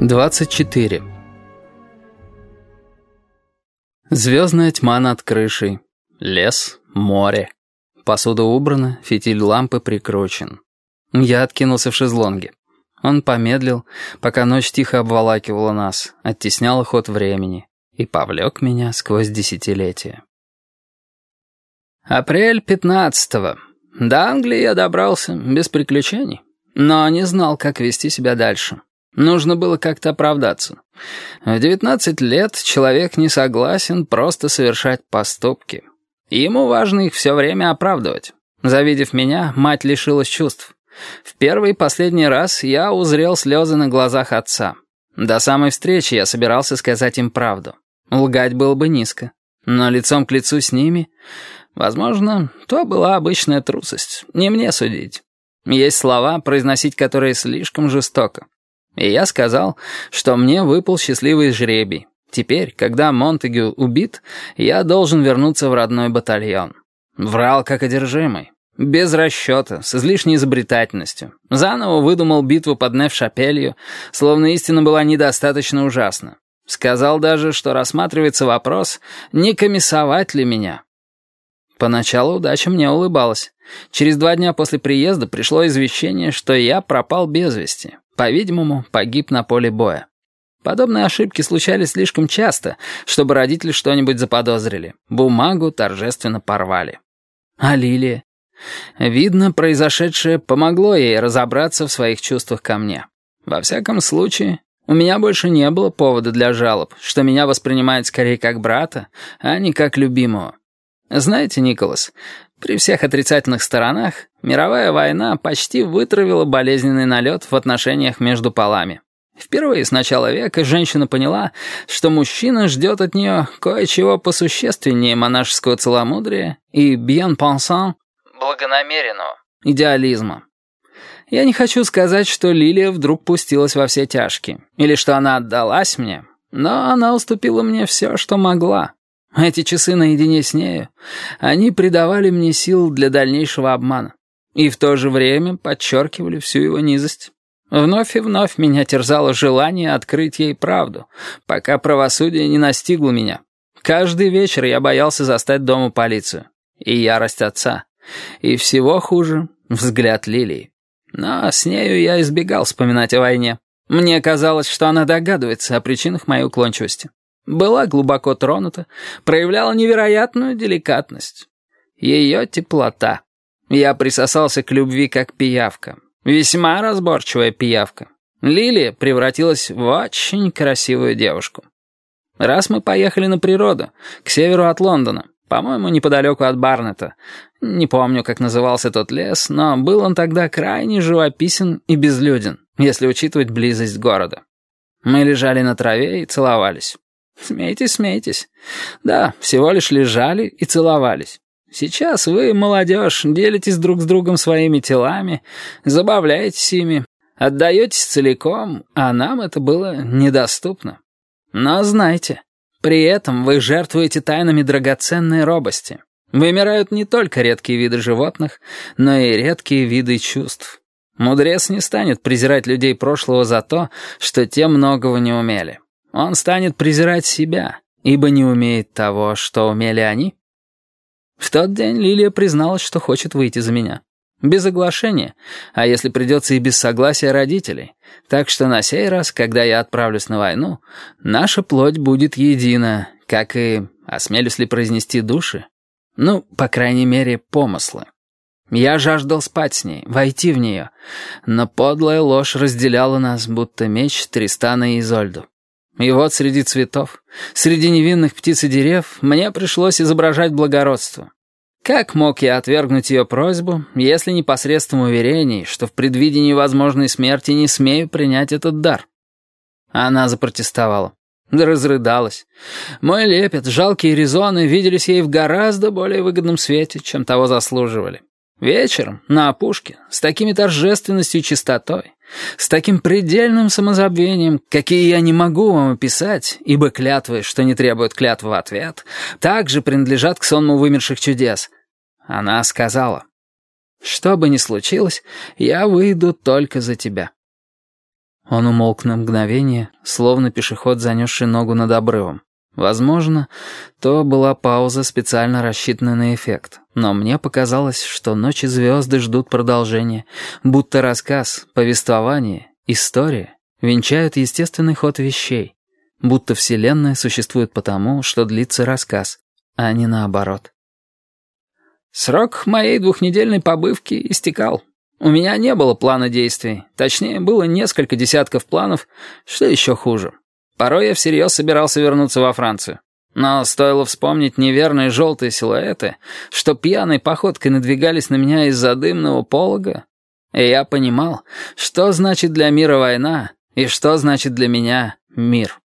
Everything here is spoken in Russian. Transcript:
24. Звездная тьма над крышей. Лес, море. Посуда убрана, фитиль лампы прикручен. Я откинулся в шезлонге. Он помедлил, пока ночь тихо обволакивала нас, оттесняла ход времени и повлек меня сквозь десятилетия. Апрель пятнадцатого. До Англии я добрался без приключений, но не знал, как вести себя дальше. Нужно было как-то оправдаться. В 19 лет человек не согласен просто совершать поступки. Ему важно их все время оправдывать. Завидев меня, мать лишилась чувств. В первый и последний раз я узрел слезы на глазах отца. До самой встречи я собирался сказать им правду. Лгать было бы низко. Но лицом к лицу с ними, возможно, то была обычная трусость. Не мне судить. Есть слова, произносить которые слишком жестоко. И я сказал, что мне выпал счастливый жребий. Теперь, когда Монтегю убит, я должен вернуться в родной батальон. Врал как одержимый. Без расчета, с излишней изобретательностью. Заново выдумал битву под Неф-Шапелью, словно истина была недостаточно ужасна. Сказал даже, что рассматривается вопрос, не комиссовать ли меня. Поначалу удача мне улыбалась. Через два дня после приезда пришло извещение, что я пропал без вести. По-видимому, погиб на поле боя. Подобные ошибки случались слишком часто, чтобы родители что-нибудь заподозрили. Бумагу торжественно порвали. А Лилия? Видно, произошедшее помогло ей разобраться в своих чувствах ко мне. Во всяком случае, у меня больше не было повода для жалоб, что меня воспринимают скорее как брата, а не как любимого. Знаете, Николас, при всех отрицательных сторонах мировая война почти вытравила болезненный налет в отношениях между полами. Впервые с начала века женщина поняла, что мужчина ждет от нее кое-чего посущественнее монашеского целомудрия и bien pensant благонамеренного идеализма. Я не хочу сказать, что Лилия вдруг пустилась во все тяжкие, или что она отдалась мне, но она уступила мне все, что могла. Эти часы наедине с нею, они придавали мне сил для дальнейшего обмана и в то же время подчеркивали всю его низость. Вновь и вновь меня терзало желание открыть ей правду, пока правосудие не настигло меня. Каждый вечер я боялся застать дома полицию. И ярость отца. И всего хуже — взгляд Лилии. Но с нею я избегал вспоминать о войне. Мне казалось, что она догадывается о причинах моей уклончивости. Была глубоко тронута, проявляла невероятную деликатность. Ее теплота. Я присосался к любви как пиявка. Весьма разборчивая пиявка. Лилия превратилась в очень красивую девушку. Раз мы поехали на природу, к северу от Лондона, по-моему, неподалеку от Барнета. Не помню, как назывался тот лес, но был он тогда крайне живописен и безлюден, если учитывать близость города. Мы лежали на траве и целовались. Смейтесь, смейтесь. Да, всего лишь лежали и целовались. Сейчас вы, молодежь, делитесь друг с другом своими телами, забавляетесь ими, отдаетесь целиком, а нам это было недоступно. Но знайте, при этом вы жертвуете тайнами драгоценной робости. Вымирают не только редкие виды животных, но и редкие виды чувств. Мудрец не станет презирать людей прошлого за то, что те многого не умели. Он станет презирать себя, ибо не умеет того, что умели они. В тот день Лилия призналась, что хочет выйти за меня. Без оглашения, а если придется и без согласия родителей. Так что на сей раз, когда я отправлюсь на войну, наша плоть будет едина, как и, осмелюсь ли произнести души? Ну, по крайней мере, помыслы. Я жаждал спать с ней, войти в нее, но подлая ложь разделяла нас, будто меч Тристана и Изольду. И вот среди цветов, среди невинных птиц и дерев мне пришлось изображать благородство. Как мог я отвергнуть ее просьбу, если не посредством уверений, что в предвидении возможной смерти не смею принять этот дар? Она запротестовала. Да разрыдалась. Мой лепет, жалкие резоны виделись ей в гораздо более выгодном свете, чем того заслуживали. Вечером, на опушке, с такими торжественностью и чистотой, с таким предельным самозабвением, какие я не могу вам описать, ибо клятвы, что не требуют клятвы в ответ, также принадлежат к сонму вымерших чудес. Она сказала, «Что бы ни случилось, я выйду только за тебя». Он умолк на мгновение, словно пешеход, занесший ногу над обрывом. Возможно, то была пауза, специально рассчитанная на эффект. Но мне показалось, что ночи звезды ждут продолжения, будто рассказ, повествование, история венчают естественный ход вещей, будто Вселенная существует потому, что длится рассказ, а не наоборот. Срок моей двухнедельной побывки истекал. У меня не было плана действий. Точнее, было несколько десятков планов, что еще хуже. Порой я всерьез собирался вернуться во Францию. Но стоило вспомнить неверные желтые силуэты, что пьяной походкой надвигались на меня из-за дымного полога, и я понимал, что значит для мира война и что значит для меня мир.